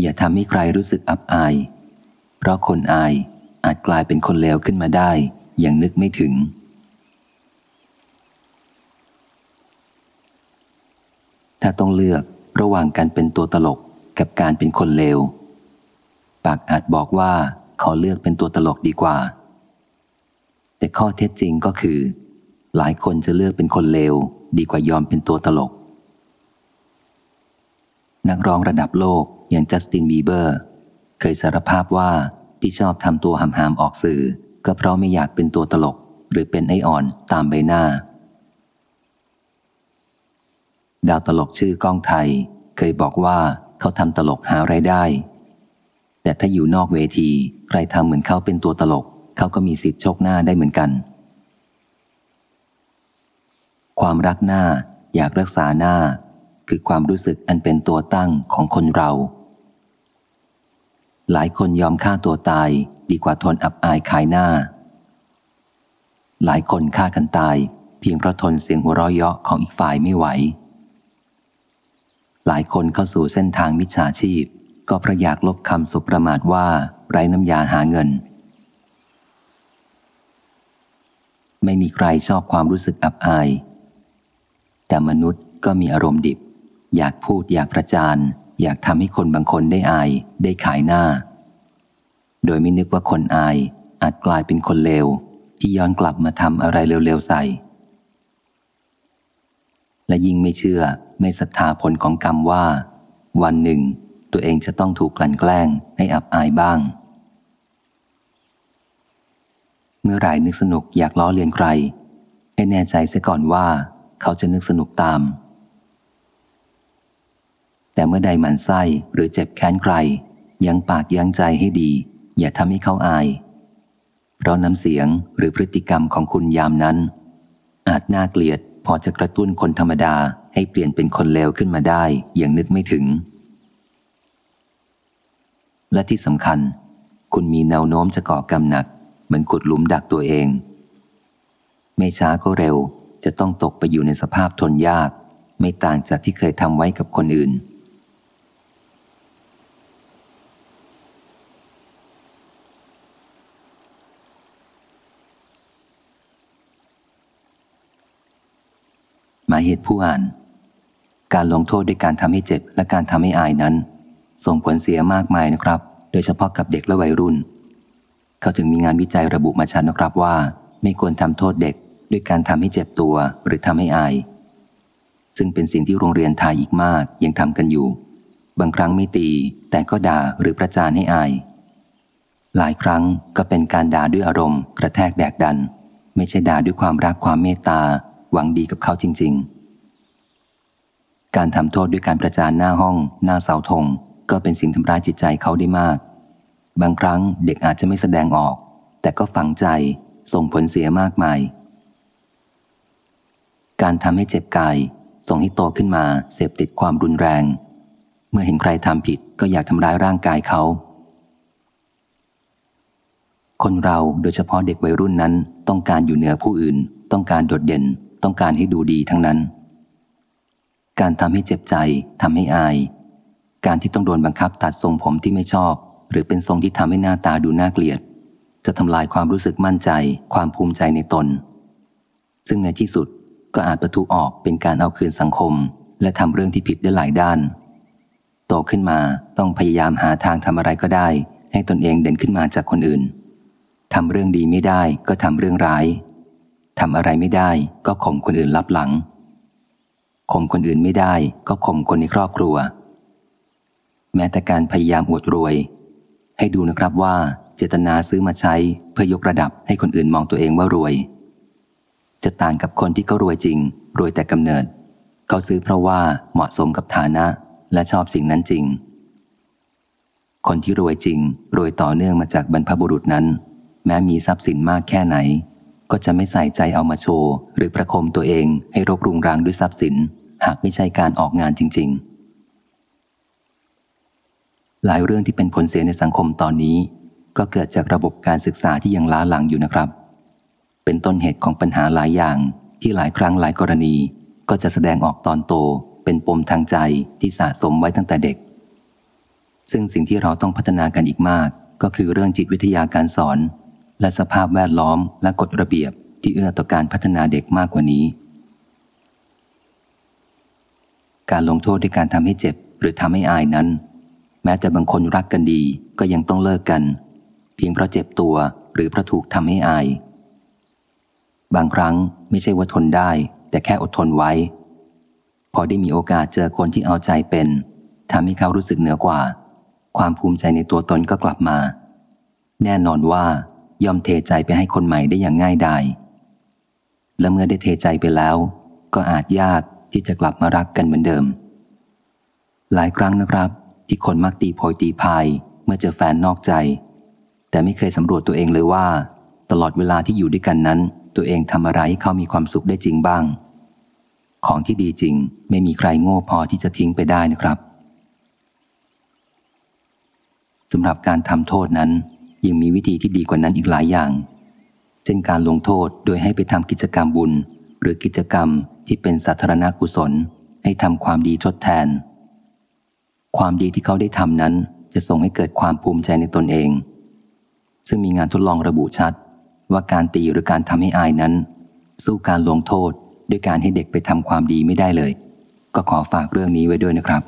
อย่าทำให้ใครรู้สึกอับอาย เพราะคนอายอาจกลายเป็นคนเลวขึ้นมาได้ อย่างนึกไม่ถึง ถ้าต้องเลือกระหว่างการเป็นตัวตลกกับการเป็นคนเลว ปากอาจบอกว่าขอเลือกเป็นตัวตลกดีกว่า แต่ข้อเท็จจริงก็คือ หลายคนจะเลือกเป็นคนเลวดีกว่ายอมเป็นตัวตลก นักร้องระดับโลก อย่างจัสตินบีเบอร์ เคยสารภาพว่าที่ชอบทำตัวหำหามออกสื่อ ก็เพราะไม่อยากเป็นตัวตลก หรือเป็นไออ่อนตามใบหน้า ดาวตลกชื่อก้องไทย เคยบอกว่าเขาทำตลกหาไรายได้ แต่ถ้าอยู่นอกเวทีใครทำเหมือนเขาเป็นตัวตลก เขาก็มีสิทธิ์โชคหน้าได้เหมือนกัน ความรักหน้าอยากรักษาหน้าคือความรู้สึกอันเป็นตัวตั้งของคนเรา หลายคนยอมฆ่าตัวตายดีกว่าทนอับอายขายหน้า หลายคนฆ่ากันตาย เพียงเพราะทนเสียงหัวเราะเยาะของอีกฝ่ายไม่ไหว หลายคนเข้าสู่เส้นทางมิจฉาชีพ ก็เพราะอยากลบคำสุประมาทว่าไร้น้ำยาหาเงิน ไม่มีใครชอบความรู้สึกอับอาย แต่มนุษย์ก็มีอารมณ์ดิบ อยากพูดอยากประจาน อยากทำให้คนบางคนได้อาย ได้ขายหน้า โดยไม่นึกว่าคนอายอาจกลายเป็นคนเลว ที่ย้อนกลับมาทำอะไรเร็วๆใส่ และยิ่งไม่เชื่อไม่ศรัทธาผลของกรรมว่า วันหนึ่ง ตัวเองจะต้องถูกกลั่นแกล้งให้อับอายบ้าง เมื่อไรนึกสนุกอยากล้อเลียนใคร ให้แน่ใจเสียก่อนว่า เขาจะนึกสนุกตาม แต่เมื่อใดหมันไส้หรือเจ็บแค้นใคร ยังปากยังใจให้ดี อย่าทำให้เขาอาย เพราะน้ำเสียงหรือพฤติกรรมของคุณยามนั้น อาจน่าเกลียดพอจะกระตุ้นคนธรรมดาให้เปลี่ยนเป็นคนเลวขึ้นมาได้อย่างนึกไม่ถึง และที่สำคัญ คุณมีแนวโน้มจะก่อกรรมหนัก เหมือนขุดหลุมดักตัวเอง ไม่ช้าก็เร็วจะต้องตกไปอยู่ในสภาพทนยาก ไม่ต่างจากที่เคยทำไว้กับคนอื่น มายเหตุผู้อ่าน การลงโทษด้วยการทำให้เจ็บและการทำให้อายนั้น ส่งผลเสียมากมายนะครับ โดยเฉพาะกับเด็กและวัยรุ่น เขาถึงมีงานวิจัยระบุมาชัดนะครับว่า ไม่ควรทำโทษเด็กด้วยการทำให้เจ็บตัวหรือทำให้อาย ซึ่งเป็นสิ่งที่โรงเรียนไทยอีกมากยังทำกันอยู่ บางครั้งไม่ตี แต่ก็ด่าหรือประจานให้อาย หลายครั้งก็เป็นการด่าด้วยอารมณ์ กระแทกแดกดัน ไม่ใช่ด่าด้วยความรักความเมตตา หวังดีกับเขาจริง ๆ การทำโทษด้วยการประจานหน้าห้อง หน้าเสาธงก็เป็นสิ่งทำร้ายจิตใจเขาได้มาก บางครั้งเด็กอาจจะไม่แสดงออก แต่ก็ฝังใจส่งผลเสียมากมาย การทำให้เจ็บกาย ส่งให้โตขึ้นมาเสพติดความรุนแรง เมื่อเห็นใครทำผิดก็อยากทำร้ายร่างกายเขาคนเราโดยเฉพาะเด็กวัยรุ่นนั้นต้องการอยู่เหนือผู้อื่น ต้องการโดดเด่น ต้องการให้ดูดีทั้งนั้น การทำให้เจ็บใจทำให้อาย การที่ต้องโดนบังคับตัดทรงผมที่ไม่ชอบ หรือเป็นทรงที่ทำให้หน้าตาดูน่าเกลียด จะทำลายความรู้สึกมั่นใจ ความภูมิใจในตน ซึ่งในที่สุดก็อาจประทุออกเป็นการเอาคืนสังคม และทำเรื่องที่ผิดได้หลายด้าน โตขึ้นมาต้องพยายามหาทางทำอะไรก็ได้ ให้ตนเองเด่นขึ้นมาจากคนอื่นทำเรื่องดีไม่ได้ก็ทำเรื่องร้าย ทำอะไรไม่ได้ก็ข่มคนอื่นรับหลังข่มคนอื่นไม่ได้ก็ข่มคนในครอบครัว แม้แต่การพยายามอวดรวย ให้ดูนะครับว่าเจตนาซื้อมาใช้เพื่อยกระดับให้คนอื่นมองตัวเองว่ารวย จะต่างกับคนที่เขารวยจริง รวยแต่กำเนิด เขาซื้อเพราะว่าเหมาะสมกับฐานะและชอบสิ่งนั้นจริง คนที่รวยจริง รวยต่อเนื่องมาจากบรรพบุรุษนั้น แม้มีทรัพย์สินมากแค่ไหน ก็จะไม่ใส่ใจเอามาโชว์ หรือประคมตัวเองให้รบรุงรังด้วยทรัพย์สิน หากไม่ใช่การออกงานจริง ๆ หลายเรื่องที่เป็นผลเสียในสังคมตอนนี้ ก็เกิดจากระบบการศึกษาที่ยังล้าหลังอยู่นะครับ เป็นต้นเหตุของปัญหาหลายอย่างที่หลายครั้งหลายกรณี ก็จะแสดงออกตอนโต เป็นปมทางใจที่สะสมไว้ตั้งแต่เด็ก ซึ่งสิ่งที่เราต้องพัฒนากันอีกมาก ก็คือเรื่องจิตวิทยาการสอน และสภาพแวดล้อมและกฎระเบียบที่เอื้อต่อการพัฒนาเด็กมากกว่านี้ การลงโทษด้วยการทำให้เจ็บหรือทำให้อายนั้น แม้แต่บางคนรักกันดีก็ยังต้องเลิกกัน เพียงเพราะเจ็บตัวหรือเพราะถูกทำให้อาย บางครั้งไม่ใช่ว่าทนได้ แต่แค่อดทนไว้ พอได้มีโอกาสเจอคนที่เอาใจเป็นทำให้เขารู้สึกเหนือกว่า ความภูมิใจในตัวตนก็กลับมา แน่นอนว่า ยอมเทใจไปให้คนใหม่ได้อย่างง่ายดาย และเมื่อได้เทใจไปแล้ว ก็อาจยากที่จะกลับมารักกันเหมือนเดิม หลายครั้งนะครับ ที่คนมักตีโพยตีพายเมื่อเจอแฟนนอกใจ แต่ไม่เคยสำรวจตัวเองเลยว่า ตลอดเวลาที่อยู่ด้วยกันนั้น ตัวเองทำอะไรให้เขามีความสุขได้จริงบ้าง ของที่ดีจริงไม่มีใครโง่พอที่จะทิ้งไปได้นะครับสำหรับการทำโทษนั้น ยังมีวิธีที่ดีกว่านั้นอีกหลายอย่าง เช่นการลงโทษโดยให้ไปทำกิจกรรมบุญ หรือกิจกรรมที่เป็นสาธารณกุศล ให้ทำความดีทดแทน ความดีที่เขาได้ทำนั้นจะส่งให้เกิดความภูมิใจในตนเอง ซึ่งมีงานทดลองระบุชัด ว่าการตีหรือการทำให้อายนั้น สู้การลงโทษด้วยการให้เด็กไปทำความดีไม่ได้เลย ก็ขอฝากเรื่องนี้ไว้ด้วยนะครับ